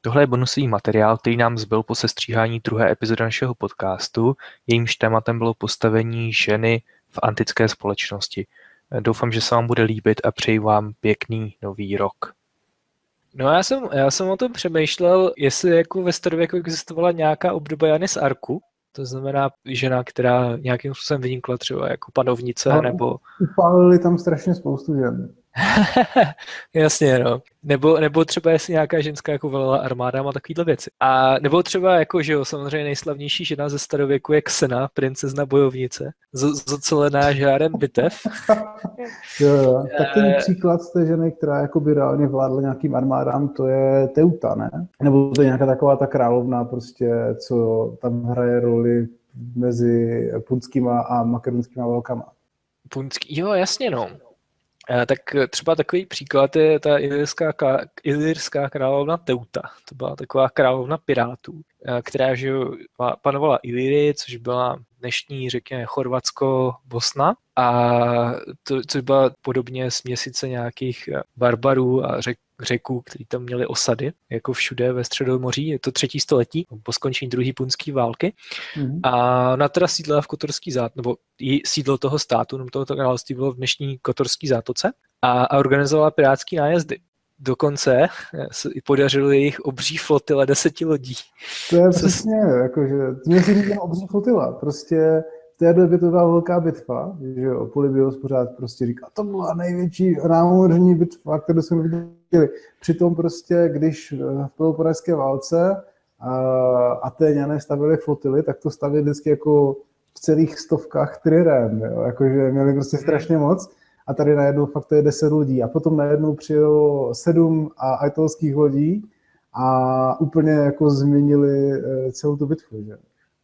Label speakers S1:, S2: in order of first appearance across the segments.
S1: Tohle je bonusový materiál, který nám zbyl po sestříhání druhé epizody našeho podcastu, jejímž tématem bylo postavení ženy v antické společnosti. Doufám, že se vám bude líbit a přeji vám pěkný nový rok.
S2: No já jsem, já jsem o tom přemýšlel, jestli jako ve starověku existovala nějaká obdoba Jany z Arku, to znamená žena, která nějakým způsobem vynikla třeba jako panovnice, no, nebo...
S3: Upálili tam strašně spoustu žen.
S2: Jasně, no. Nebo, nebo třeba jestli nějaká ženská jako velela armáda a takovýhle věci. A nebo třeba jako, že jo, samozřejmě nejslavnější žena ze starověku je Xena, princezna bojovnice, zocelená žárem bitev.
S3: jo, jo. Tak ten eh, příklad z té ženy, která jako by reálně vládla nějakým armádám, to je Teuta, ne? Nebo to je nějaká taková ta královna prostě, co tam hraje roli mezi punskýma a makedonskýma válkama.
S2: Punský, jo, jasně, no. Eh, tak třeba takový příklad je ta ilirská, ilirská královna Teuta. To byla taková královna pirátů, eh, která že panovala Iliry, což byla dnešní, řekněme, Chorvatsko, Bosna. A to, což byla podobně směsice nějakých eh, barbarů a řek, řeků, kteří tam měli osady, jako všude ve Středomoří. Je to třetí století, po skončení druhé punské války. Mm-hmm. A ona teda sídla v Kotorský zát, nebo sídlo toho státu, nebo tohoto království bylo v dnešní Kotorské zátoce a, a organizovala pirátský nájezdy. Dokonce se podařilo jejich obří flotila deseti lodí.
S3: To je přesně, jakože, mě si říká obří flotila, prostě té době to byla velká bitva, že jo, Polybios pořád prostě říká, to byla největší námořní bitva, kterou jsme viděli. Přitom prostě, když v Peloponské válce Atéňané stavili flotily, tak to stavili vždycky jako v celých stovkách trirem, jo, jakože měli prostě strašně moc a tady najednou fakt to je 10 lidí a potom najednou přijelo sedm ajtolských lodí a úplně jako změnili eh, celou tu bitvu, že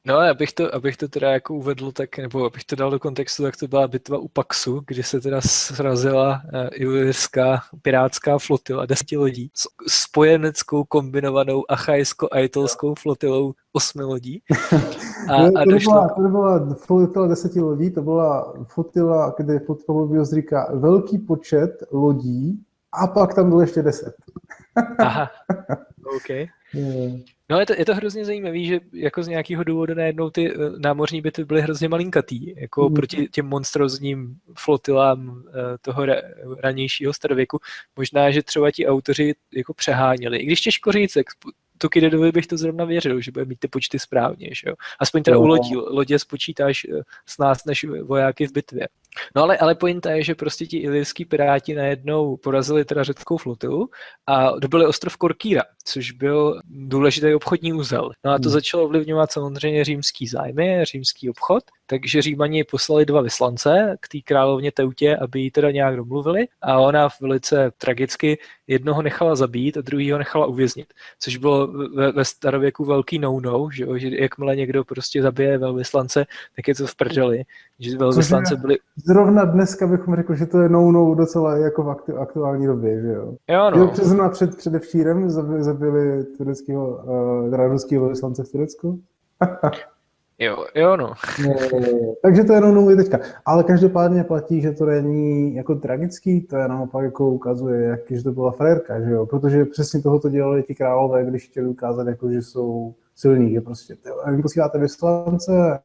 S2: No, abych to, abych to teda jako uvedl, tak, nebo abych to dal do kontextu, tak to byla bitva u Paxu, kdy se teda srazila uh, ilirská pirátská flotila, deseti lodí, s spojeneckou kombinovanou achajsko-aitolskou flotilou osmi lodí.
S3: A, no, a to, došlo... byla, to byla flotila deseti lodí, to byla flotila, kde Potkomobius říká velký počet lodí a pak tam bylo ještě deset.
S2: Aha, OK. Yeah. No je to, je to hrozně zajímavé, že jako z nějakého důvodu najednou ty eh, námořní bitvy byly hrozně malinkatý, jako mm. proti těm monstrozním flotilám eh, toho ranějšího starověku. Možná, že třeba ti autoři jako přeháněli. I když těžko říct, Tukididovi bych to zrovna věřil, že bude mít ty počty správně, že jo. Aspoň teda u lodí. Lodě spočítáš eh, s nás než vojáky v bitvě. No ale, ale pointa je, že prostě ti ilirský piráti najednou porazili teda řeckou flotilu a dobili ostrov Korkýra, což byl důležitý obchodní úzel. No a to hmm. začalo ovlivňovat samozřejmě římský zájmy, římský obchod, takže Římani poslali dva vyslance k té královně Teutě, aby ji teda nějak domluvili a ona velice tragicky jednoho nechala zabít a druhýho nechala uvěznit, což bylo ve, ve starověku velký no-no, že, že jakmile někdo prostě zabije velvyslance, tak je to v prdeli, že velvyslance byli...
S3: Zrovna dneska bychom řekli, že to je no-no docela jako v aktu, aktuální době, že jo?
S2: Jo, no.
S3: Přes před, předevčírem zabili tureckého, uh, ruského velvyslance v Turecku.
S2: Jo, jo, no.
S3: Takže to jenom nový teďka. Ale každopádně platí, že to není jako tragický, to je naopak jako ukazuje, jak, že to byla frérka, že jo? Protože přesně toho to dělali ti králové, když chtěli ukázat, jako, že jsou silní, že prostě, vy posíláte vyslance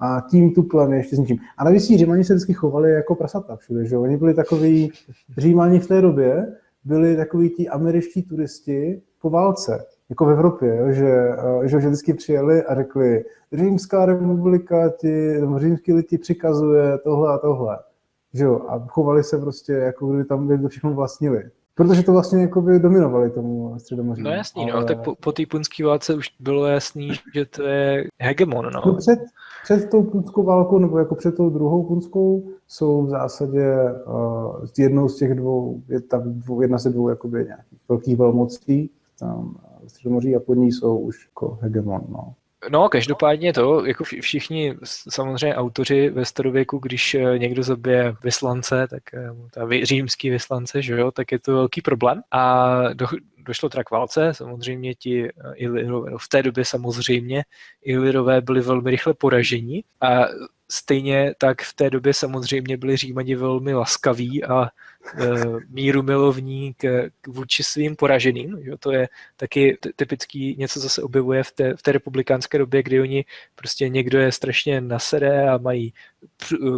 S3: a tím tuplem ještě s ničím. A navíc Římani se vždycky chovali jako prasata všude, že jo? Oni byli takový, Římani v té době byli takový ti američtí turisti po válce jako v Evropě, jo, že, eh, že, že vždycky přijeli a řekli, Římská republika ti, římský lid ti přikazuje tohle a tohle. Že jo, a chovali se prostě, jako kdyby tam by všechno vlastnili. Protože to vlastně jako by dominovali tomu středomoří.
S2: No jasný, no, ale... no, tak po, po té punské válce už bylo jasný, že to je hegemon, no. no
S3: před, před tou punskou válkou, nebo jako před tou druhou punskou, jsou v zásadě uh, jednou z těch dvou, je tam dvou, jedna ze dvou jakoby nějakých velkých velmocí, tam Středomoří a pod ní jsou už jako hegemon. No.
S2: No, každopádně to, jako všichni samozřejmě autoři ve starověku, když eh, někdo zabije vyslance, tak eh, ta římský vyslance, že jo, tak je to velký problém. A do, došlo teda k válce, samozřejmě ti eh, Ilirové, no v té době samozřejmě Ilirové byli velmi rychle poraženi a stejně tak v té době samozřejmě byli Římani velmi laskaví a míru milovník vůči svým poraženým. Že? To je taky typický něco, co se objevuje v té, v té republikánské době, kdy oni prostě někdo je strašně nasedé a mají,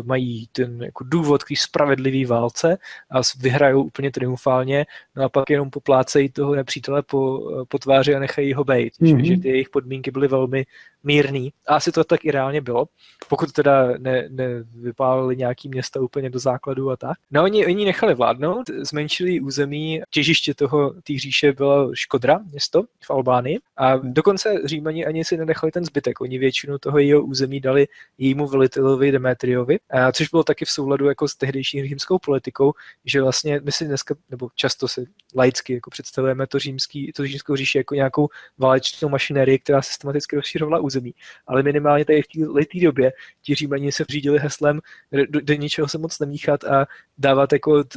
S2: mají ten jako důvod k spravedlivý válce a vyhrajou úplně triumfálně, no a pak jenom poplácejí toho nepřítele po, po tváři a nechají ho bejt. Mm-hmm. Že, mhm. že ty jejich podmínky byly velmi mírný. A asi to tak i reálně bylo, pokud teda ne, nevypálili nějaký města úplně do základu a tak. No oni, oni nechali vládnout, zmenšili území, těžiště toho té říše bylo Škodra, město v Albánii a dokonce Římani ani si nenechali ten zbytek. Oni většinu toho jeho území dali jejímu velitelovi Demetriovi, což bylo taky v souladu jako s tehdejší římskou politikou, že vlastně my si dneska, nebo často si laicky jako představujeme to, římský, to římskou říši jako nějakou válečnou mašinérii, která systematicky rozšířovala území. Ale minimálně tady v té době ti Římani se řídili heslem do, do ničeho se moc nemíchat a dávat jako od,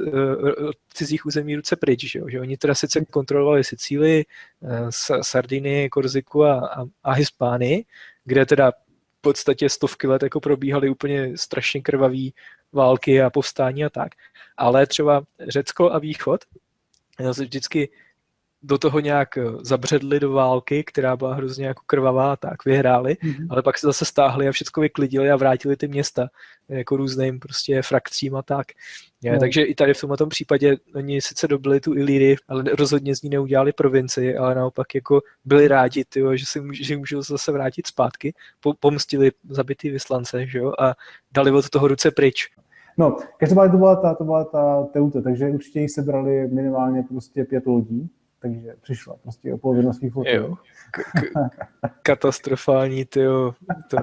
S2: od cizích území ruce pryč. Že, jo? že oni teda sice kontrolovali Sicílii, eh, Sardiny, Korziku a, a, a Hispánii, kde teda podstatě stovky let jako probíhaly úplně strašně krvavý války a povstání a tak. Ale třeba Řecko a Východ vždycky do toho nějak eh, zabředli do války, která byla hrozně jako krvavá, tak vyhráli, mm-hmm. ale pak se zase stáhli a všechno vyklidili a vrátili ty města jako různým prostě frakcím a tak. Je, no. Takže i tady v tomhle tom případě oni sice dobili tu Ilíry, ale rozhodně z ní neudělali provincii, ale naopak jako byli rádi, tyjo, že si můžu, že můžou zase vrátit zpátky, po, pomstili zabitý vyslance že jo, a dali od toho ruce pryč.
S3: No, každopádně to byla ta, to byla ta Teuta, takže určitě jí sebrali minimálně prostě pět lodí, takže přišla prostě o polovinu svých
S2: fotek. Katastrofální, tyjo, to.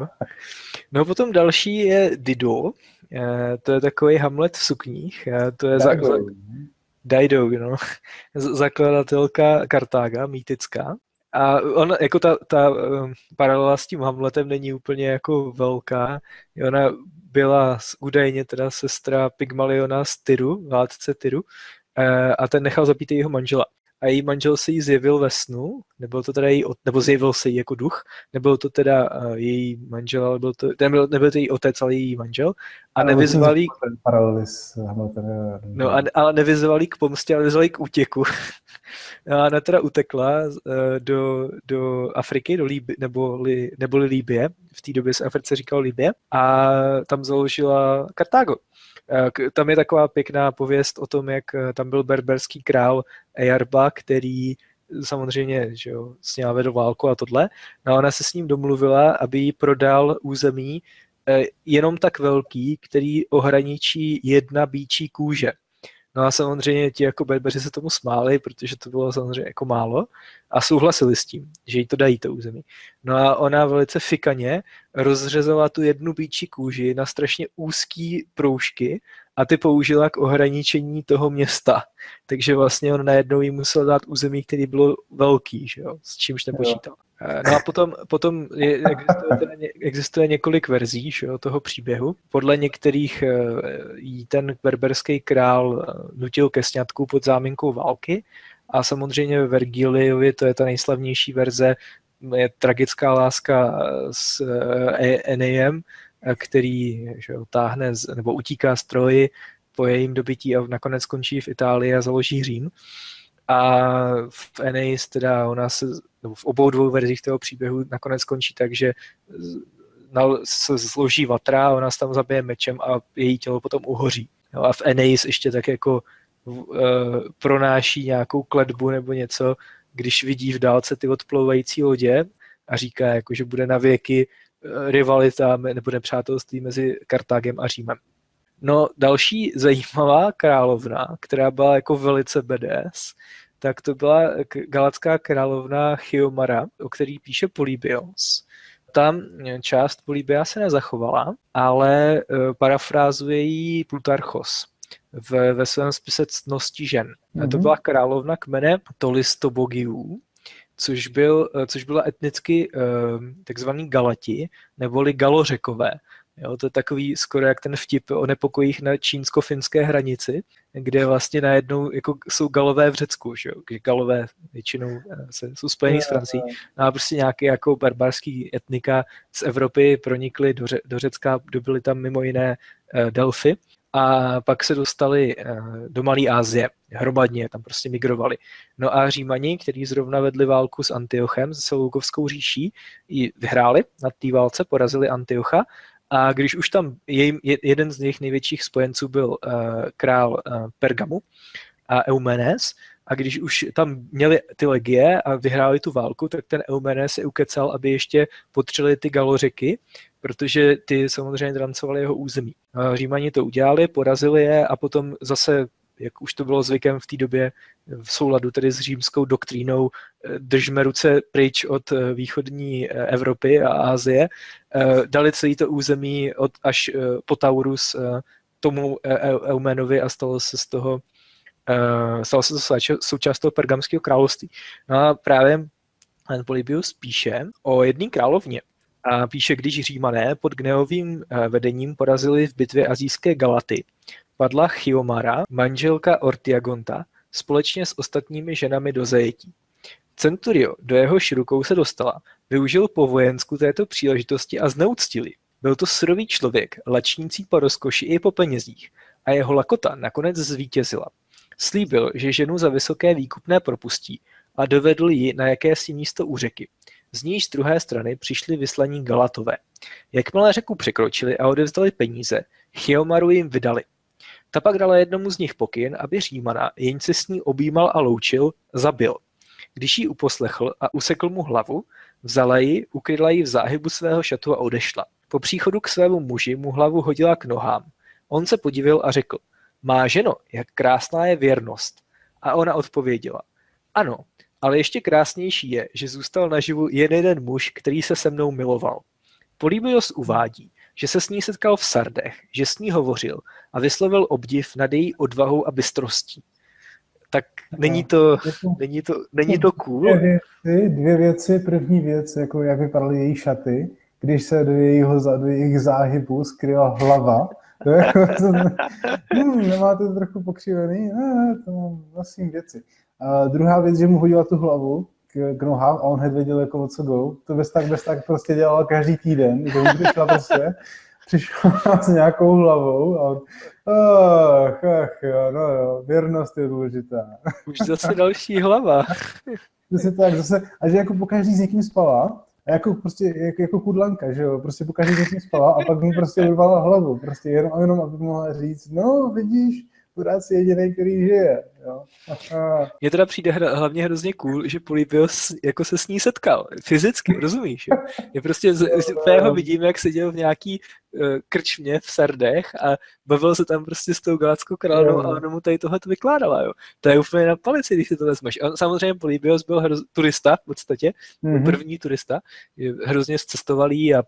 S2: No potom další je Dido, eh, to je takový Hamlet v sukních, eh, to je za, za, Dido, no. zakladatelka Kartága, mýtická. A on, jako ta, ta um, paralela s tím Hamletem není úplně jako velká. Ona byla údajně teda sestra Pygmaliona z Tyru, vládce Tyru, a ten nechal zabít jeho manžela a její manžel se jí zjevil ve snu, nebyl to teda její, nebo zjevil se jí jako duch, nebyl to teda uh, její manžel, ale byl to, nebyl, nebyl to její otec, ale její manžel. A nevyzval jí... No, a, ale nevyzval jí k pomstě, ale vyzval jí k útěku. a ona teda utekla uh, do, do Afriky, do Líby, nebo, li, neboli Líbie, v té době se Africe říkalo Líbie, a tam založila Kartágo. Eh, tam je taková pěkná pověst o tom, jak eh, tam byl berberský král Ejarba, který samozřejmě že jo, s ním vedl válku a tohle. No a ona se s ním domluvila, aby jí prodal území eh, jenom tak velký, který ohraničí jedna bíčí kůže. No a samozřejmě ti jako berbeři se tomu smáli, protože to bylo samozřejmě jako málo a souhlasili s tím, že jí to dají to území. No a ona velice fikaně rozřezala tu jednu bíčí kůži na strašně úzký proužky a ty použila k ohraničení toho města. Takže vlastně on najednou jí musel dát území, který bylo velký, že jo, s čímž nepočítal. Eh, no a potom, potom je, existuje, teda, existuje několik verzí že jo, toho příběhu. Podle některých eh, jí ten berberský král eh, nutil ke sňatku pod záminkou války a samozřejmě ve Vergiliovi, to je ta nejslavnější verze, je tragická láska s Enejem, který že jo, táhne nebo utíká z Troji po jejím dobytí a nakonec skončí v Itálii a založí Řím. A v Eneis teda ona se, nebo v obou dvou verzích toho příběhu nakonec skončí tak, že se zloží vatra, ona se tam zabije mečem a její tělo potom uhoří. No a v Eneis ještě tak jako uh, pronáší nějakou kledbu nebo něco, když vidí v dálce ty odplouvající lodě a říká, jako, že bude na věky rivalita nebo nepřátelství mezi Kartágem a Římem. No další zajímavá královna, která byla jako velice BDS, tak to byla galacká královna Chiomara, o který píše Polybios. Tam část Polybia se nezachovala, ale e, parafrázuje ji Plutarchos v, ve svém spise ctnosti žen. Mm-hmm. To mhm. byla královna kmene Tolistobogiů, což, byl, e, což byla etnicky e, takzvaný Galati, neboli Galořekové. Jo, to je takový skoro jak ten vtip o nepokojích na čínsko-finské hranici, kde vlastně najednou jako jsou galové v Řecku, že jo? galové většinou eh, se, jsou spojení s Francií, no a prostě nějaké jako barbarský etnika z Evropy pronikly do, Ře, do Řecka, dobili tam mimo jiné uh, Delfy a pak se dostali eh, do Malé Asie, hromadně tam prostě migrovali. No a Římani, kteří zrovna vedli válku s Antiochem, s Seleukovskou říší, ji vyhráli na té válce, porazili Antiocha a když už tam je, jeden z jejich největších spojenců byl uh, král uh, Pergamu a Eumenes, a když už tam měli ty legie a vyhráli tu válku, tak ten Eumenes se ukecal, aby ještě potřeli ty galořeky, protože ty samozřejmě drancovali jeho území. Římani to udělali, porazili je a potom zase jak už to bylo zvykem v té době v souladu tedy s římskou doktrínou, držme ruce pryč od eh, východní eh, Evropy a Asie, eh, dali celý to území od až po Taurus tomu Eumenovi a stalo se z toho stalo se to součást toho pergamského království. No a právě Polybius píše o jedné královně, a píše, když Římané pod Gneovým vedením porazili v bitvě azijské Galaty, padla Chiomara, manželka Ortiagonta, společně s ostatními ženami do zajetí. Centurio, do jehož rukou se dostala, využil po vojensku této příležitosti a zneuctil Byl to surový člověk, lačnící po rozkoši i po penězích, a jeho lakota nakonec zvítězila. Slíbil, že ženu za vysoké výkupné propustí a dovedl ji na jakési místo u řeky. Z níž z druhé strany přišli vyslaní Galatové. Jakmile řeku překročili a odevzdali peníze, Chiomaru jim vydali. Ta pak dala jednomu z nich pokyn, aby Římana, jenž se s ní objímal a loučil, zabil. Když ji uposlechl a usekl mu hlavu, vzala ji, ukryla ji v záhybu svého šatu a odešla. Po příchodu k svému muži mu hlavu hodila k nohám. On se podivil a řekl, má ženo, jak krásná je věrnost. A ona odpověděla, ano, ale ještě krásnější je, že zůstal naživu jen jeden muž, který se se mnou miloval. Polybios uvádí, že se s ní setkal v Sardech, že s ní hovořil a vyslovil obdiv nad její odvahou a bystrostí. Tak není to, není to, není to cool?
S3: Dvě věci, dvě věci. První věc, jako jak vypadaly její šaty, když se do, jejího, do jejich záhybu skryla hlava. To je, to, hmm, nemáte to trochu pokřivený? Ne, ne, to mám nosím věci. A druhá věc, že mu hodila tu hlavu, k, k nohám a on hned věděl, jako o co go. To bez tak, bez tak prostě dělal každý týden, že přišla prostě, přišla s nějakou hlavou a on, ach, ach, jo, no jo, věrnost je důležitá.
S2: Už zase další hlava.
S3: Zase tak, zase, a že jako pokaždý s někým spala, a jako prostě jako, jako kudlanka, že jo, prostě pokaždý s někým spala a pak mu prostě urvala hlavu, prostě jenom, jenom aby mohla říct, no vidíš, pořád si jediný, který žije. Jo?
S2: Mně teda přijde hlavně hrozně cool, že Polybios jako se s ní setkal. Fyzicky, rozumíš? Jo? Je prostě, z, z, ho vidím, jak seděl v nějaký Eh, krčmě v Sardech a bavil se tam prostě s tou galáckou královnou a ona mu tady tohle vykládala, jo. To je úplně na palici, když si to vezmeš. On samozřejmě Polybios byl hroz, turista v podstatě, mm-hmm. první turista, je hrozně cestovalý a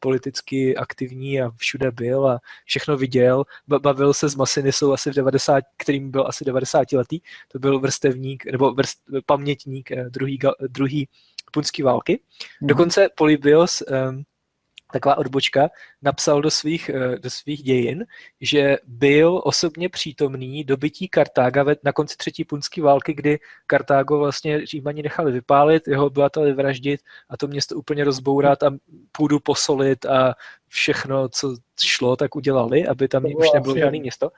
S2: politicky aktivní a všude byl a všechno viděl. Bavil se s Masinisou asi v 90, kterým byl asi 90 letý, to byl vrstevník, nebo vrst, pamětník eh, druhý, druhý punský války. Mm-hmm. Dokonce Polybios um, taková odbočka, napsal do svých, eh, do svých dějin, že byl osobně přítomný dobytí Kartága na konci třetí punské války, kdy Kartágo vlastně Římani nechali vypálit, jeho obyvateli vraždit a to město úplně rozbourat a půdu posolit a všechno, co šlo, tak udělali, aby tam už nebylo žádný město.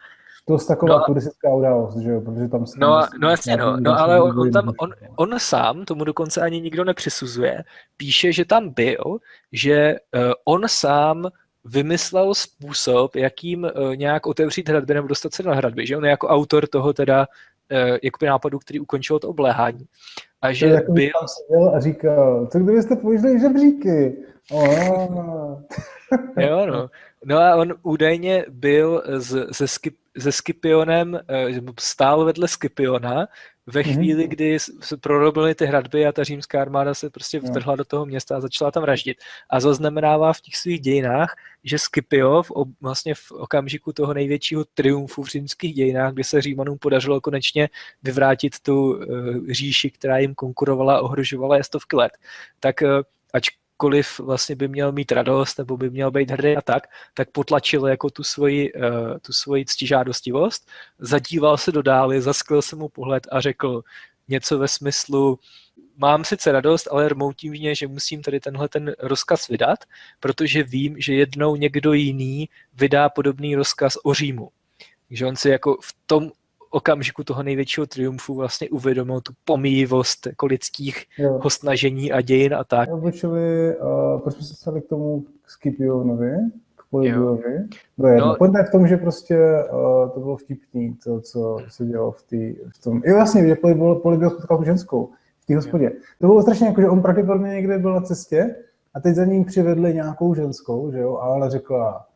S3: To je taková no, turistická událost, že jo? Protože tam
S2: no, no jasně, no, no ale on, on, tam, on, on sám, tomu dokonce ani nikdo nepřisuzuje, píše, že tam byl, že uh, on sám vymyslel způsob, jakým uh, nějak otevřít hradby nebo dostat se na hradby, že on je jako autor toho teda uh, jakoby nápadu, který ukončil to obléhání.
S3: A že jako byl... Tam seděl a říkal, co kdybyste použili žebříky? Oh.
S2: jo, no. No a on údajně byl z, ze Skip, se Scipionem, eh, stál vedle Scipiona ve mhm. chvíli, kdy se prorobily ty hradby a ta římská armáda se prostě vtrhla do toho města a začala tam vraždit. A zaznamenává v těch svých dějinách, že Scipio v, vlastně v okamžiku toho největšího triumfu v římských dějinách, kdy se Římanům podařilo konečně vyvrátit tu uh, říši, která jim konkurovala a ohrožovala je stovky let, tak uh, ač jakkoliv vlastně by měl mít radost nebo by měl být hrdý a tak, tak potlačil jako tu svoji, uh, tu svoji ctižádostivost, zadíval se do dály, zasklil se mu pohled a řekl něco ve smyslu mám sice radost, ale rmoutí mě, že musím tady tenhle ten rozkaz vydat, protože vím, že jednou někdo jiný vydá podobný rozkaz o Římu. Takže on si jako v tom okamžiku toho největšího triumfu vlastně uvědomil tu pomíjivost jako lidských jo. snažení a dějin a tak.
S3: Jo, čili, uh, proč jsme se stali k tomu Scipionovi, k Polybiovi? No, no, je v tom, že prostě uh, to bylo vtipný, to, co se dělo v, tý, v tom... I vlastně, že Polybio spotkal tu ženskou v té hospodě. Jo. To bylo strašně jako, že on pravděpodobně někde byl na cestě a teď za ním přivedli nějakou ženskou, že jo, a ona řekla,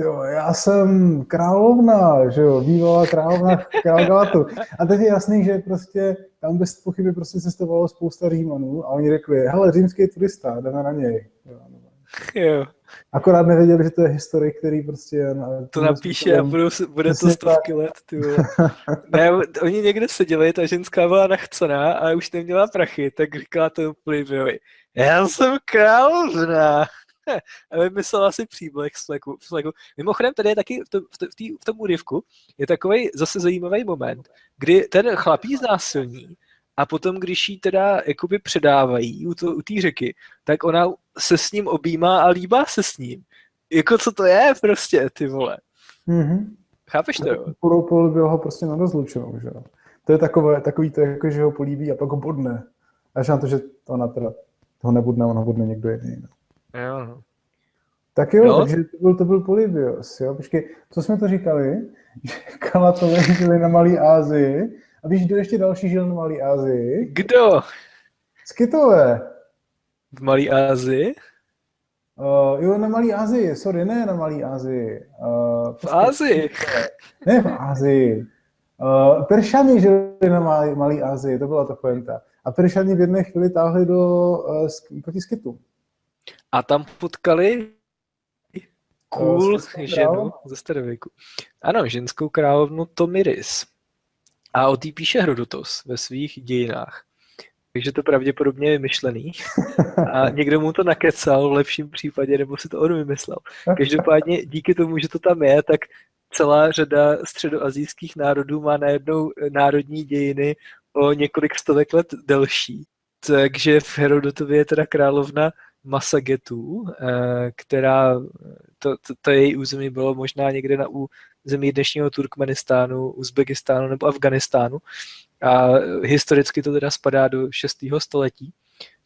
S3: Jo, já jsem královna, že jo, bývalá královna král Galatu. A teď je jasný, že prostě tam bez pochyby prostě cestovalo spousta Římanů a oni řekli, hele, římský turista, jdeme na něj. Jo,
S2: jo.
S3: Akorát nevěděli, že to je historik, který prostě... Na,
S2: to napíše a budou, bude to stovky let, ty Ne, oni někde seděli, ta ženská byla nachcená a už neměla prachy, tak říkala to Pliviovi, já jsem královna. a vymyslela si příblek z flagu. Mimochodem, tady je taky v, to, v, to, v, tý, v tom úryvku je takový zase zajímavý moment, kdy ten chlapí znásilní a potom, když jí teda jakoby předávají u, to, u té řeky, tak ona se s ním objímá a líbá se s ním. Jako co to je prostě, ty vole. Mm-hmm. Chápeš to, jo?
S3: Půl, půl by ho prostě na rozlučenou, že jo. To je takové, takový to, jako, že ho políbí a pak ho bodne. Až na to, že ona teda toho nebudne, ona budne někdo jiný. No.
S2: Jo, no.
S3: Tak jo, no. takže to byl, to byl Polybios, jo. Počkej, co jsme to říkali? Že Kalatové žili na Malý Ázii. A víš, kdo ještě další žil na Malý Ázii?
S2: Kdo?
S3: Skytové.
S2: V Malý Ázii?
S3: Uh, jo, na Malý Ázii, sorry, ne na Malý Ázii. Uh,
S2: v Ázii?
S3: Ne v Ázii. Uh, Peršani žili na Malý, Malý Ázii, to byla ta poenta. A Peršani v jedné chvíli táhli do, uh, proti Skytu.
S2: A tam potkali cool ženu ze starověku. Ano, ženskou královnu Tomiris. A o té píše Hrodotos ve svých dějinách. Takže to pravděpodobně je myšlený. A někdo mu to nakecal v lepším případě, nebo si to on vymyslel. Každopádně díky tomu, že to tam je, tak celá řada středoazijských národů má najednou národní dějiny o několik stovek let delší. Takže v Herodotově je teda královna Masagetů, eh, která, to, to, to její území bylo možná někde na území dnešního Turkmenistánu, Uzbekistánu nebo Afganistánu. A historicky to teda spadá do 6. století,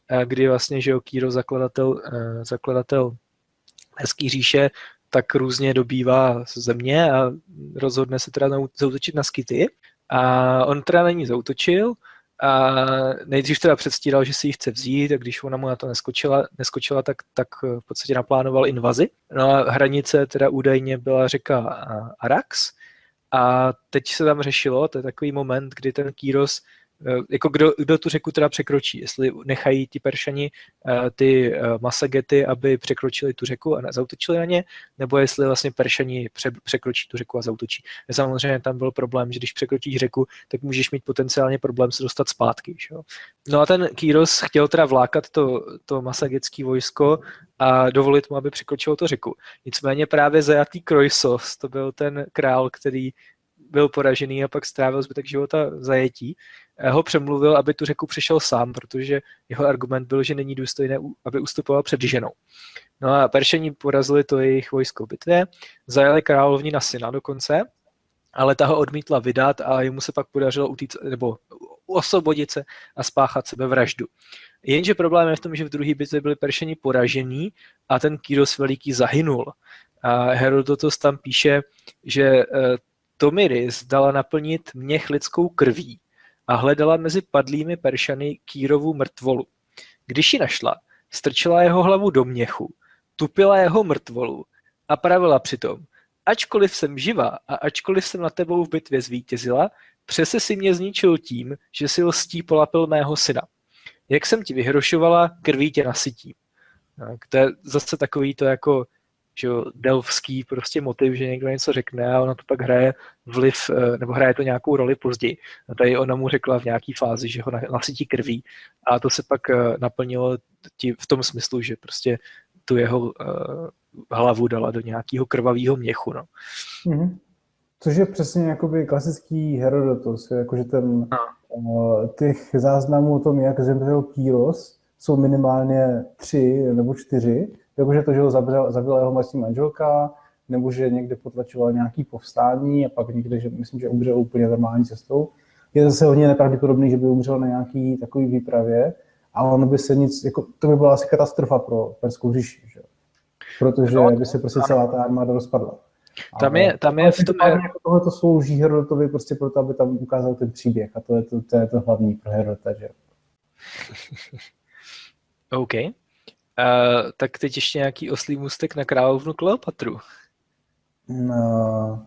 S2: eh, kdy vlastně že Kýro, zakladatel, eh, zakladatel Hezký říše, tak různě dobývá země a rozhodne se teda zautočit na Skity. A on teda na ní zautočil, a nejdřív teda předstíral, že si ji chce vzít a když ona mu na to neskočila, neskočila tak, tak v podstatě naplánoval invazi. No a hranice teda údajně byla řeka Arax a teď se tam řešilo, to je takový moment, kdy ten Kýros jako kdo, kdo tu řeku teda překročí, jestli nechají ti peršani eh, ty eh, masagety, aby překročili tu řeku a zautočili na ně, nebo jestli vlastně peršani pře, překročí tu řeku a zautočí. Samozřejmě tam byl problém, že když překročíš řeku, tak můžeš mít potenciálně problém se dostat zpátky. Že? No a ten Kýros chtěl teda vlákat to, to masagetské vojsko a dovolit mu, aby překročilo to řeku. Nicméně právě zajatý Kroisos, to byl ten král, který byl poražený a pak strávil zbytek života v zajetí, ho přemluvil, aby tu řeku přešel sám, protože jeho argument byl, že není důstojné, aby ustupoval před ženou. No a Peršení porazili to jejich vojsko v bitvě, zajali královní na syna dokonce, ale ta ho odmítla vydat a jemu se pak podařilo utíct, nebo osvobodit se a spáchat sebevraždu. Jenže problém je v tom, že v druhé bitvě byli Peršeni poražení a ten Kyros veliký zahynul. A Herodotos tam píše, že eh, Tomiris dala naplnit měch lidskou krví a hledala mezi padlými Peršany Kýrovu mrtvolu. Když ji našla, strčila jeho hlavu do měchu, tupila jeho mrtvolu a pravila přitom, ačkoliv jsem živá a ačkoliv jsem na tebou v bitvě zvítězila, přese si mě zničil tím, že si lstí polapil mého syna. Jak jsem ti vyhrošovala, krví tě nasytím. Tak to je zase takový to jako že delvský prostě motiv, že někdo něco řekne a ona to pak hraje vliv, eh, nebo hraje to nějakou roli později. A tady ona mu řekla v nějaký fázi, že ho nasytí krví a to se pak eh, naplnilo v tom smyslu, že prostě tu jeho uh, hlavu dala do nějakého krvavého měchu. No. Mm-hmm.
S3: Což je přesně jakoby klasický Herodotus, jakože ten, no. uh, těch záznamů o tom, jak zemřel Kýros, jsou minimálně tři nebo čtyři, jakože to, že ho zabila, zabila jeho mladší manželka, nebo že někde potlačoval nějaký povstání a pak někde, že myslím, že umřel úplně normální cestou. Je zase hodně nepravděpodobný, že by umřel na nějaký takový výpravě a on by se nic, jako, to by byla asi katastrofa pro Perskou říši, že? protože no, by se prostě celá ta armáda rozpadla.
S2: Tam je, tam je v tom...
S3: Jako tohle to slouží Herodotovi prostě proto, aby tam ukázal ten příběh a to je to, to, je to hlavní pro Herodota, že
S2: OK. Uh, tak teď ještě nějaký oslý můstek na královnu Kleopatru.
S3: No,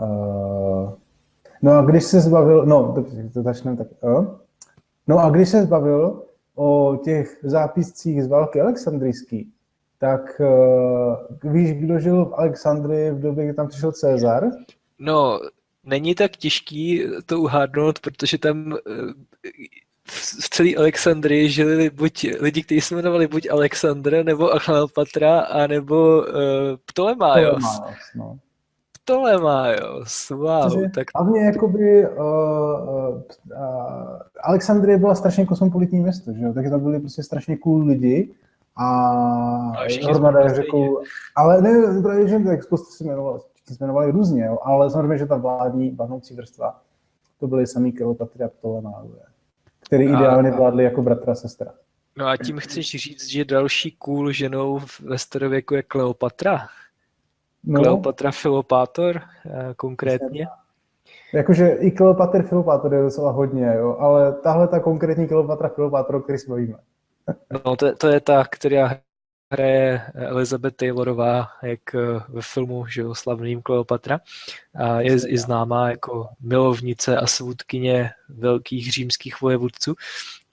S3: uh, no a když se zbavil, no, dobře, to začneme tak. Uh. No a když se zbavil o těch zápiscích z války alexandrijský, tak uh, víš, kdo žil v Alexandrii v době, kdy tam přišel Cezar?
S2: No, není tak těžký to uhádnout, protože tam uh, v celé Alexandrii žili buď lidi, kteří se jmenovali buď Alexandr, nebo Kleopatra, anebo uh, Ptolemaios. Ptolemaios, no. Ptolemaios, wow. Takže tak...
S3: Hlavně jakoby uh, uh, Alexandrie byla strašně kosmopolitní město, že jo? takže tam byli prostě strašně cool lidi a Normada řekl, ale ne, právě, že tak se jmenovali, se jmenovali různě, jo? ale samozřejmě, že ta vládní, vládnoucí vrstva, to byly samý Kleopatry a Ptolemaiové který ideálně vládli jako bratra a sestra.
S2: No a tím chceš říct, že další cool ženou ve starověku je Kleopatra? No. Kleopatra Filopátor eh, konkrétně?
S3: Jakože i Kleopatr Filopátor je docela hodně, jo, ale tahle ta konkrétní Kleopatra Filopátor, o který bavíme.
S2: No to, to je ta, která hraje Elizabeth Taylorová, jak eh, ve filmu že jo, slavným Kleopatra. A je i známá jako milovnice a svůdkyně velkých římských vojevůdců.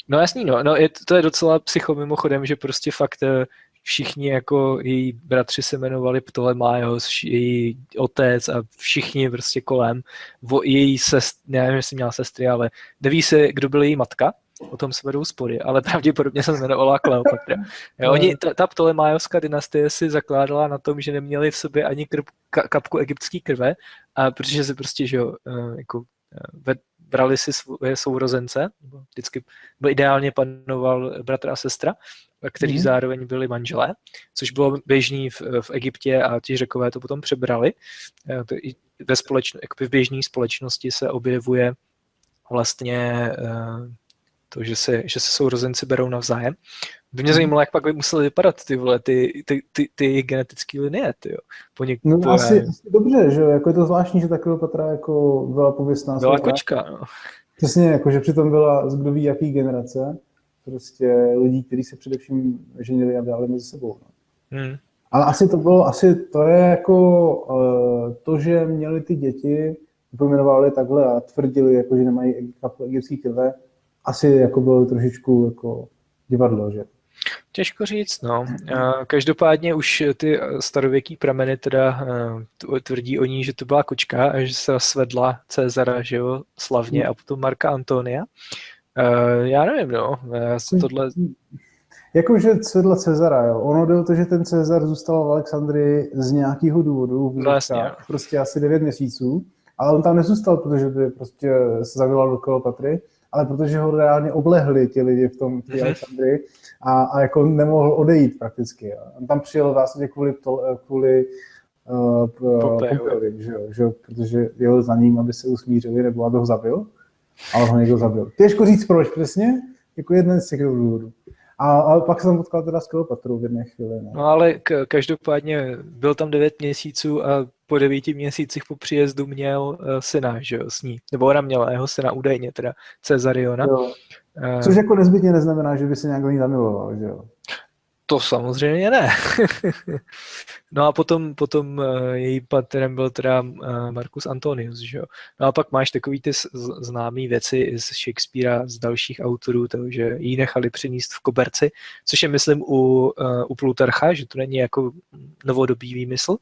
S2: No jasný, no, no je, to je docela psycho mimochodem, že prostě fakt eh, všichni jako její bratři se jmenovali Ptolemaios, její otec a všichni prostě kolem. Vo, její sest, nevím, jestli měla sestry, ale neví se, kdo byl její matka, o tom se vedou spory, ale pravděpodobně se jmenovala Kleopatra. Jo, oni, ta, ta Ptolemajovská dynastie si zakládala na tom, že neměli v sobě ani krv, kapku egyptské krve, a protože se prostě, že jo, eh, jako eh, brali si svoje sourozence, vždycky byl ideálně panoval bratr a sestra, kteří mm. zároveň byli manželé, což bylo běžný v, v Egyptě a ti řekové to potom přebrali. Eh, to i ve společno, v běžné společnosti se objevuje vlastně to, že se, že se sourozenci berou navzájem. By mě zajímalo, jak pak by museli vypadat ty, vole, ty, ty, ty, ty genetické linie, ty jo. Po něk,
S3: no po, asi, asi, dobře, že jo, jako je to zvláštní, že ta Kleopatra jako byla pověstná.
S2: Byla kočka, no.
S3: Přesně, jako, že přitom byla z kdo ví jaký generace, prostě lidí, kteří se především ženili a dali mezi sebou. No. Hmm. Ale asi to bylo, asi to je jako uh, to, že měli ty děti, pojmenovali takhle a tvrdili, jako, že nemají egyptský krve, asi jako bylo trošičku jako divadlo, že?
S2: Těžko říct, no. Každopádně už ty starověký prameny teda tvrdí o ní, že to byla kočka a že se svedla Cezara, že jo, slavně a potom Marka Antonia. Já nevím, no. Já jsem tohle...
S3: Jakože svedla Cezara, jo. Ono jde o to, že ten Cezar zůstal v Alexandrii z nějakého důvodu, v no, prostě asi 9 měsíců, ale on tam nezůstal, protože by prostě se zavilal do Kleopatry, ale protože ho reálně oblehli ti lidi v tom v Alexandrii a, a jako nemohl odejít prakticky. Jo. On tam přijel v zásadě kvůli, to, kvůli uh, Pompejovi, že jo, že jo, protože jel za ním, aby se usmířili nebo aby ho zabil, ale ho někdo zabil. Těžko říct proč přesně, jako jeden z těch důvodů. A, a pak jsem potkal teda s Kleopatrou v jedné chvíli.
S2: Ne? No ale k- každopádně byl tam devět měsíců a po devíti měsících po příjezdu měl uh, syna, že jo, s ní. Nebo ona měla jeho syna údajně, teda Cezariona. Jo.
S3: Uh, Což jako nezbytně neznamená, že by se nějak ní zamiloval, že jo?
S2: To samozřejmě ne. no a potom, potom uh, její patrem byl teda Marcus Antonius, že jo. No a pak máš takový ty známé věci z Shakespearea, z dalších autorů, to, že ji nechali přinést v koberci, což je myslím u, u Plutarcha, že to není jako novodobý výmysl. Uh,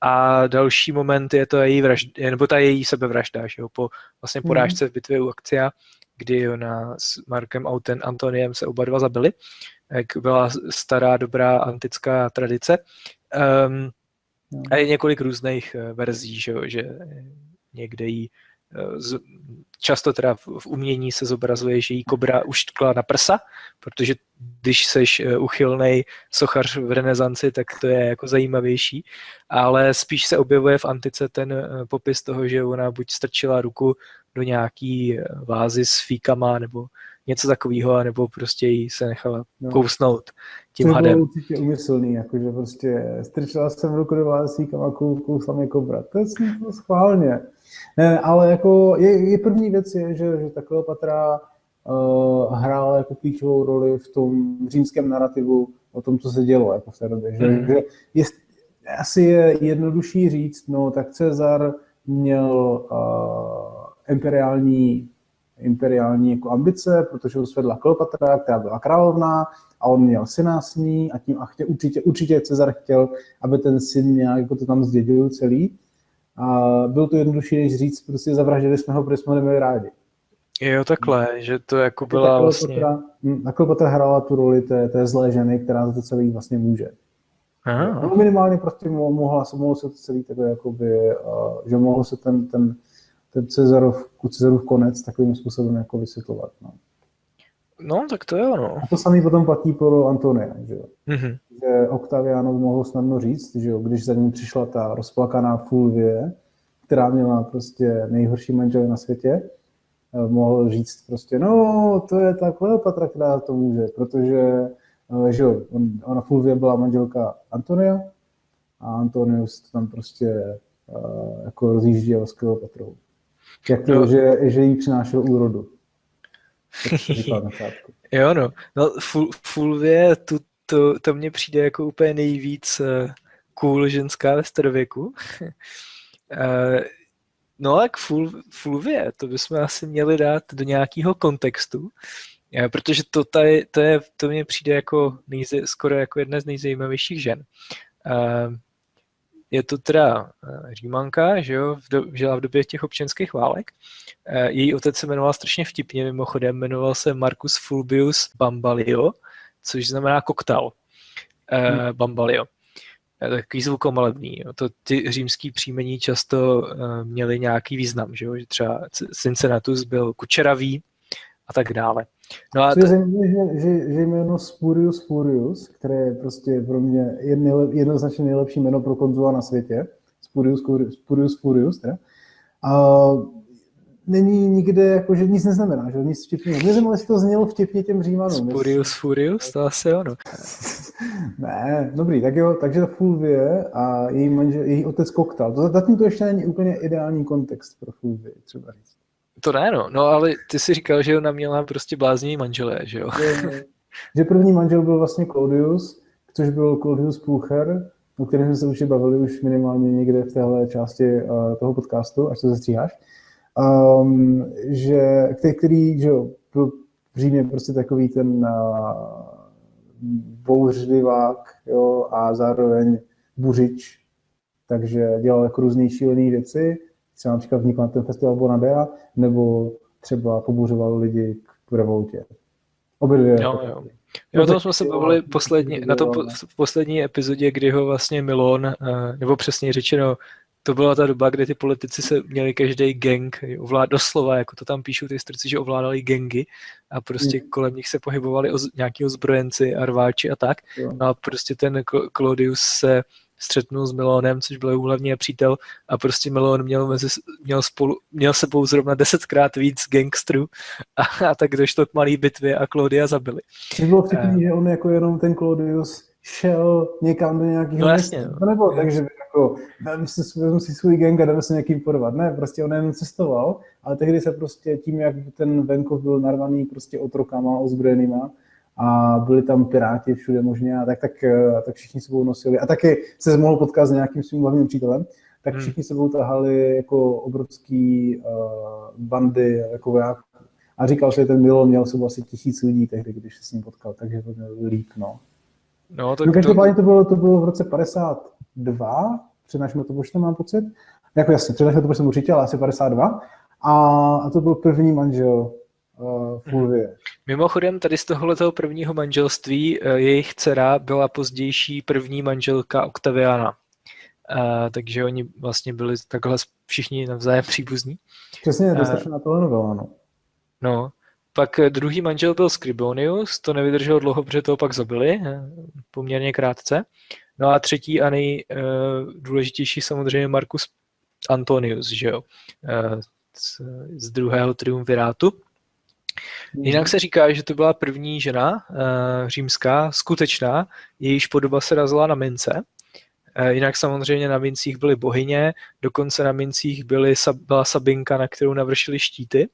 S2: a další moment je to její vražda, nebo ta její sebevražda, že jo, po vlastně mhm. porážce v bitvě u Akcia, kdy ona s Markem Auten Antoniem se oba dva zabili, jak byla stará, dobrá antická tradice. Um, A je několik různých verzí, že, že někde jí často teda v umění se zobrazuje, že jí kobra už tkla na prsa, protože když seš eh, uchylnej sochař v renesanci, tak to je jako zajímavější, ale spíš se objevuje v antice ten eh, popis toho, že ona buď strčila ruku do nějaký eh, vázy s fíkama, nebo něco takového, nebo prostě jí se nechala no. kousnout tím to hadem.
S3: To určitě umyslný, jakože prostě strčila jsem ruku do vázy s fíkama, kousla mě kobra. To je schválně. Ne, ale jako je, je první věc je, že, že ta Kleopatra uh, hrála jako klíčovou roli v tom římském narrativu o tom, co se dělo jako v té době. Že, mm. že je, asi je jednodušší říct, no tak Cezar měl uh, imperiální imperiální jako ambice, protože ho svedla Kleopatra, která byla královná a on měl syna s ní a tím a chtěl, určitě, určitě Cezar chtěl, aby ten syn nějak jako to tam zdědil celý. A bylo to jednodušší, než říct, prostě zavraždili jsme ho, protože jsme ho neměli rádi.
S2: Jo, takhle, že to jako byla vlastně...
S3: Hm, takhle hrála tu roli té, té zlé ženy, která za to celý vlastně může. Aha. No, minimálně prostě mohla, mohlo se to celý takhle jakoby, uh, že mohlo se ten, ten, ten Cezarov, Cezarov konec takovým způsobem jako vysvětlovat. No.
S2: No, tak to je ono.
S3: A to samý potom platí pro Antonia, že jo. Mm-hmm. Že Octavianov mohl snadno říct, že jo, když za ním přišla ta rozplakaná Fulvie, která měla prostě nejhorší manžel na světě, eh, mohl říct prostě, no, to je ta Kleopatra, která to může, protože, eh, že jo, on, ona Fulvie byla manželka Antonia a Antonius tam prostě uh, jako rozjížděl s Kleopatrou. Jak to, no. že, že jí přinášel úrodu.
S2: jo, no. No, Fulvie, tu, to, to mně přijde jako úplně nejvíc uh, cool ženská ve starověku. uh, no, jak Ful, Fulvie, to bychom asi měli dát do nějakého kontextu, uh, protože to, tady, to, je, to mně přijde jako nejze, skoro jako jedna z nejzajímavějších žen. Uh, je to teda eh, Římanka, že jo, v do, žila v době těch občanských válek. Eh, její otec se jmenoval strašně vtipně, mimochodem jmenoval se Marcus Fulbius Bambalio, což znamená koktal. Hmm. Bambalio. Takový zvukomalebný. Jo. To ty římský příjmení často měly nějaký význam, že, jo? že třeba Cincinnatus byl kučeravý a tak dále.
S3: No a to je zajímavé, že, že, že jméno Spurius Furius, které je prostě pro mě jedno, jednoznačně nejlepší jméno pro konzula na světě, Spurius, Spurius Furius, teda, a není nikde, jako, že nic neznamená, že nic vtipného. Mě zajímalo, jestli to znělo vtipně těm Římanům.
S2: Spurius Furius, to asi ono.
S3: ne, dobrý, tak jo, takže Fulvie a její, manžel, její otec Koktal. To zatím to ještě není úplně ideální kontext pro Fulvie, třeba říct.
S2: To ne, no. No ale ty si říkal, že ona měla prostě blázní manželé, že jo?
S3: Je, že první manžel byl vlastně Claudius, což byl Claudius Pulcher, o kterém jsme se už bavili už minimálně někde v téhle části uh, toho podcastu, až to zestříháš. Um, že, který, který že jo, byl v Římě prostě takový ten uh, bouřlivák jo, a zároveň buřič, takže dělal jako různé šílené věci třeba například vznikl na ten festival Bonadea, nebo třeba pobuřoval lidi k revoltě. Obě dvě.
S2: Jo, jo. Jo, o tom jsme se bavili poslední, na to v poslední epizodě, kdy ho vlastně Milon, eh, nebo přesně řečeno, to byla ta doba, kdy ty politici se měli každý gang ovládat doslova, jako to tam píšou ty strci, že ovládali gangy a prostě mm. kolem nich se pohybovali oz, nějaký ozbrojenci a rváči a tak. No a prostě ten Claudius se střetnul s Milonem, což byl hlavní přítel a prostě Milon měl, mezi, měl, spolu, měl sebou zrovna desetkrát víc gangstrů a, a tak došlo k malé bitvě a Claudia zabili.
S3: To bylo vtipný, uh, že on jako jenom ten Claudius šel někam do nějakého
S2: no, jasně, no.
S3: nebo takže jako, vezmu si, vezmu si svůj gang a jdeme se někým porvat. Ne, prostě on jenom cestoval, ale tehdy se prostě tím, jak ten venkov byl narvaný prostě otrokama ozbrojenýma, a byli tam piráti všude možně a tak, tak, eh, tak všichni sebou nosili. A taky se mohl potkat s nějakým svým hlavním přítelem, tak hmm. všichni sebou tahali jako obrovský uh, bandy jako vojáků. A říkal, že ten Milo měl sebou asi tisíc lidí tehdy, když se s ním potkal, takže to měl líp, no. No, tak no každopádně to... to bylo, to bylo v roce 52, před naším letopočtem mám pocit. Jako jasně, před naším letopočtem určitě, ale asi 52. A, a to byl první manžel uh, Fulvie.
S2: Mimochodem, tady z tohoto prvního manželství uh, jejich dcera byla pozdější první manželka Octaviana. a, takže oni vlastně byli takhle všichni navzájem příbuzní.
S3: Přesně, to na tohle novela, no.
S2: No, pak druhý manžel byl Scribonius, to nevydrželo dlouho, protože toho pak zabili, poměrně krátce. No a třetí a nejdůležitější samozřejmě Marcus Antonius, že jo, z, z druhého triumvirátu. Jinak se říká, že to byla první žena uh, římská, skutečná, jejíž podoba se razila na mince. Uh, jinak samozřejmě na mincích byly bohyně, dokonce na mincích byly, byla Sabinka, na kterou navršili štíty.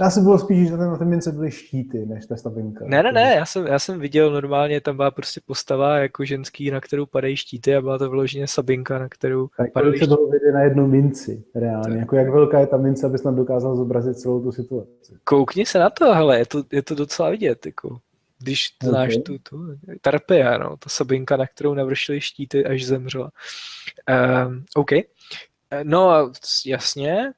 S3: Já jsem byl spíš, že na té mince byly štíty, než ta stabinka.
S2: Ne, ne, ne, já jsem, já jsem viděl normálně, tam byla prostě postava jako ženský, na kterou padají štíty a byla to vyloženě sabinka, na kterou
S3: tak padají štíty. bylo vidět na jednu minci, reálně. Tak. Jako jak velká je ta mince, abys nám dokázal zobrazit celou tu situaci.
S2: Koukni se na to, hele, je to, je to docela vidět, jako. Když okay. znáš tu, tu Tarpeja, no, ta sabinka, na kterou navršili štíty, až zemřela. Um, OK. No, jasně,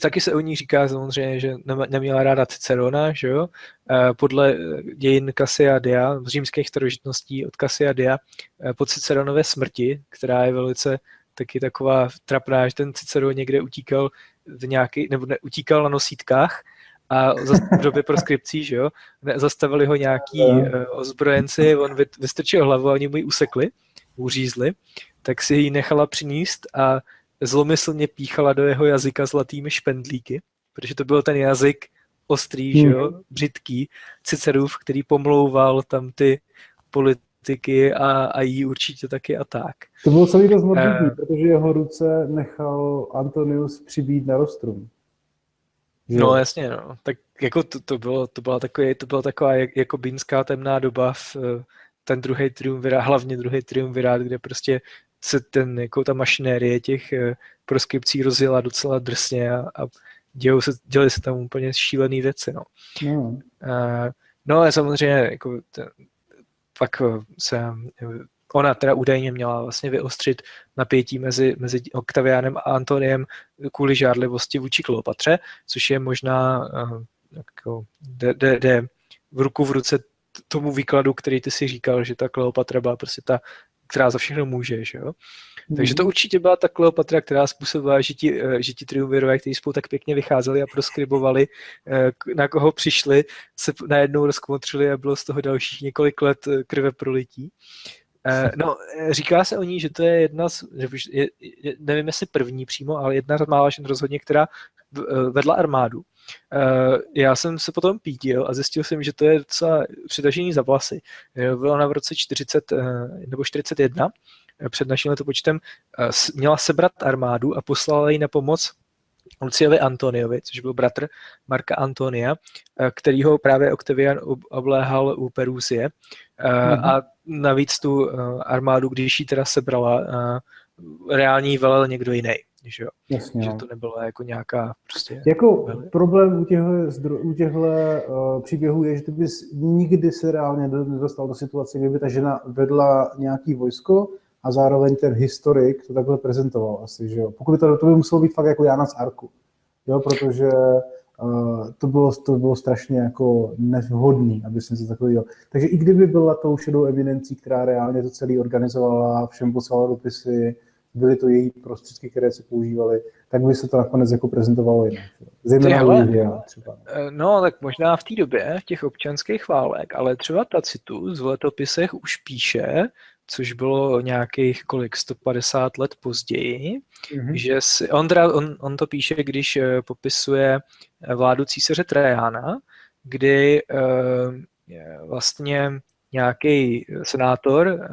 S2: taky se o ní říká samozřejmě, že neměla ráda Cicerona, že jo? Eh, podle dějin Cassiadia, z římských starožitností od Cassiadia, eh, po Ciceronově smrti, která je velice taky taková trapná, že ten Ciceron někde utíkal v nějaký, nebo ne, utíkal na nosítkách a v době proskripcí, že jo, zastavili ho nějaký ozbrojenci, on vystrčil hlavu a oni mu ji usekli, uřízli, tak si ji nechala přiníst a zlomyslně píchala do jeho jazyka zlatými špendlíky, protože to byl ten jazyk ostrý, hmm. že jo, břitký, Cicerův, který pomlouval tam ty politiky a, a jí určitě taky a tak.
S3: To bylo celý dost uh, protože jeho ruce nechal Antonius přibít na rostrum.
S2: Že? No jasně, no. Tak jako to, to, bylo, to, byla takový, to byla taková jako bínská temná doba v ten druhý triumvirát, hlavně druhý triumvirát, kde prostě se ten, jako ta mašinérie těch eh, proskripcí rozjela docela drsně a, a dějou se, děly se tam úplně šílené věci. No. Mm. Uh, no ale samozřejmě jako ten, pak eh, se ona teda údajně měla vlastně vyostřit napětí mezi, mezi Octavianem a Antoniem kvůli žárlivosti vůči Kleopatře, což je možná jako, jde, jde, jde v ruku v ruce tomu výkladu, který ty si říkal, že ta Kleopatra byla prostě ta která za všechno může, že jo. Mm. Takže to určitě byla ta Kleopatra, která způsobila, že ti, eh, že ti triumvirové, kteří spolu tak pěkně vycházeli a proskribovali, eh, na koho přišli, se najednou rozkmotřili a bylo z toho dalších několik let eh, krve prolití. No, říká se o ní, že to je jedna z, nevím jestli první přímo, ale jedna z mála žen rozhodně, která vedla armádu. Já jsem se potom pídil a zjistil jsem, že to je docela přitažení za vlasy. Byla ona v roce 40 nebo 41 před naším letopočtem měla sebrat armádu a poslala ji na pomoc Luciovi Antoniovi, což byl bratr Marka Antonia, který ho právě Octavian obléhal u Perusie. Mm-hmm. A navíc tu armádu, když ji teda sebrala, reálně velel někdo jiný že jo? Jasně, že no. to nebylo jako nějaká prostě...
S3: Jako veli. problém u těchto, u těchto uh, příběhů je, že ty bys nikdy se reálně nedostal do situace, kdyby ta žena vedla nějaký vojsko a zároveň ten historik to takhle prezentoval asi, že jo? Pokud to, to by muselo být fakt jako Jana z Arku, jo? Protože Uh, to, bylo, to bylo strašně jako nevhodný, aby jsem se takhle dělal. Takže i kdyby byla tou šedou evidencí, která reálně to celý organizovala, všem poslala dopisy, byly to její prostředky, které se používaly, tak by se to nakonec jako prezentovalo jinak. Zejména
S2: třeba. Eh, no, tak možná v té době, v těch občanských válek, ale třeba Tacitus v letopisech už píše, což bylo nějakých kolik, 150 let později, mm-hmm. že si, on, on, on to píše, když eh, popisuje eh, vládu císaře Trajana, kdy vlastně nějaký senátor eh,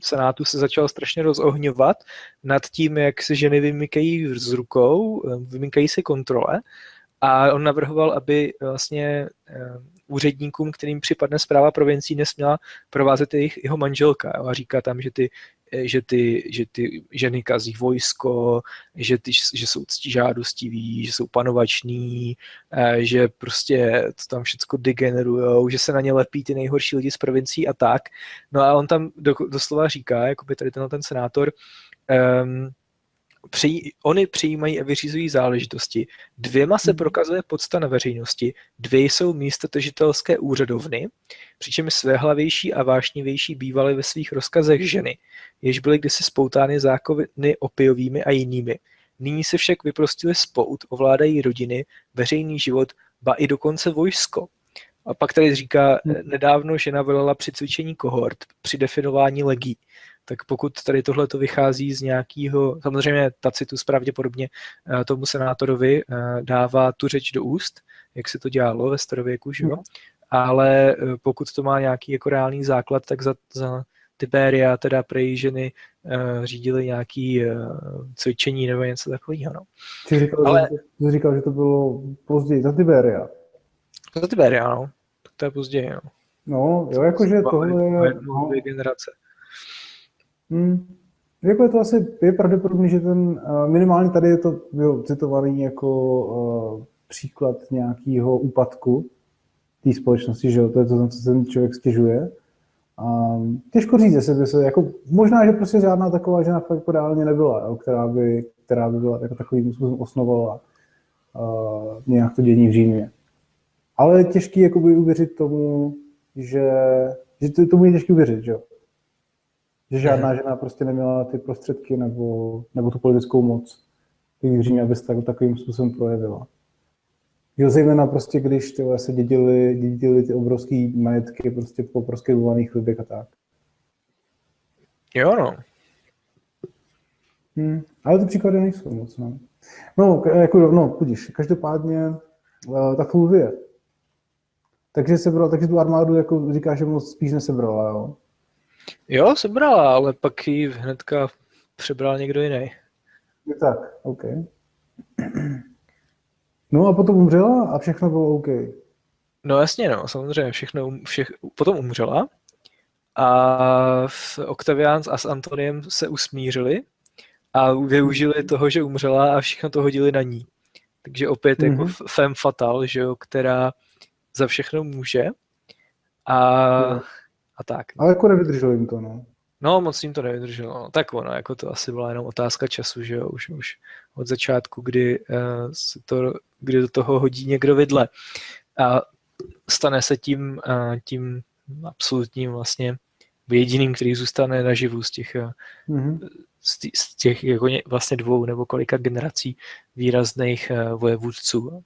S2: v senátu se začal strašně rozohňovat nad tím, jak se ženy vymykají z rukou, eh, vymykají se kontrole a on navrhoval, aby vlastně eh, úředníkům, kterým připadne zpráva provincií, nesměla provázet jejich, jeho manželka. A říká tam, že ty že ty, že ty ženy kazí vojsko, že, ty, že jsou ctižádostiví, že jsou panovační, eh, že prostě to tam všechno degenerujou, že se na ně lepí ty nejhorší lidi z provincií a tak. No a on tam do, doslova říká, jako by tady tenhle ten senátor, um, při, oni přijímají a vyřizují záležitosti. Dvěma se mhm. prokazuje podsta na veřejnosti, dvě jsou místotržitelské úřadovny, přičemž svéhlavější a vášnivější bývaly ve svých rozkazech ženy, jež byly kdysi spoutány zákony opiovými a jinými. Nyní se však vyprostili spout, ovládají rodiny, veřejný život, ba i dokonce vojsko. A pak tady říká, hmm. nedávno žena volala při cvičení kohort, při definování legí. Tak pokud tady tohle to vychází z nějakého, samozřejmě Tacitus pravděpodobně eh, tomu senátorovi eh, dává tu řeč do úst, jak se to dělalo ve starověku, že jo? Hmm. Ale eh, pokud to má nějaký jako reálný základ, tak za, za Tiberia, teda prej ženy řídili nějaký cvičení nebo něco takového. No.
S3: Ty říkal, Ale... že, říkal, že to bylo později, za Tiberia.
S2: Za Tiberia, no. Tak to je později, no.
S3: No, jo, jakože tohle je...
S2: No, dvě generace.
S3: Hmm. Jako je to asi je pravděpodobný, že ten, uh, minimálně tady je to jo, citovaný jako uh, příklad nějakého úpadku té společnosti, že jo, to je to, co ten člověk stěžuje. Um, těžko říct, jestli by se, jako, možná, že prostě žádná taková žena fakt jako reálně nebyla, jo, která, by, která by byla jako takovým způsobem osnovala uh, nějak to dění v Římě. Ale je těžký jakoby uvěřit tomu, že, že to, tomu je těžký uvěřit, že jo. Že žádná žena prostě neměla ty prostředky nebo, nebo tu politickou moc v Římě, aby se tak, takovým způsobem projevila. Jo, zejména prostě, když tyhle, se dědili, dědili ty obrovské majetky prostě po proskyvovaných lidech a tak.
S2: Jo, no.
S3: Hmm, ale ty příklady nejsou moc, no. No, jako, no, budíš, každopádně uh, ta Fulvie. Takže sebral, takže tu armádu, jako říkáš, že moc spíš nesebrala, jo?
S2: Jo, sebrala, ale pak ji hnedka přebral někdo jiný.
S3: Je tak, OK. No a potom umřela a všechno bylo OK.
S2: No jasně, no, samozřejmě, všechno, um, všech, potom umřela a Octavian a s Antoniem se usmířili a využili toho, že umřela a všechno to hodili na ní. Takže opět mm-hmm. jako mhm. femme fatal, že jo, která za všechno může a, a tak.
S3: Ale jako nevydrželo jim to, no.
S2: No, moc jim to nevydrželo. No. Tak ono, jako to asi byla jenom otázka času, že jo, už, už od začátku, kdy, uh, se to, kdy do toho hodí někdo vidle. A stane se tím, uh, tím absolutním vlastně jediným, který zůstane naživu z těch, mm-hmm. z, z těch jako vlastně dvou nebo kolika generací výrazných uh, vojevůdců.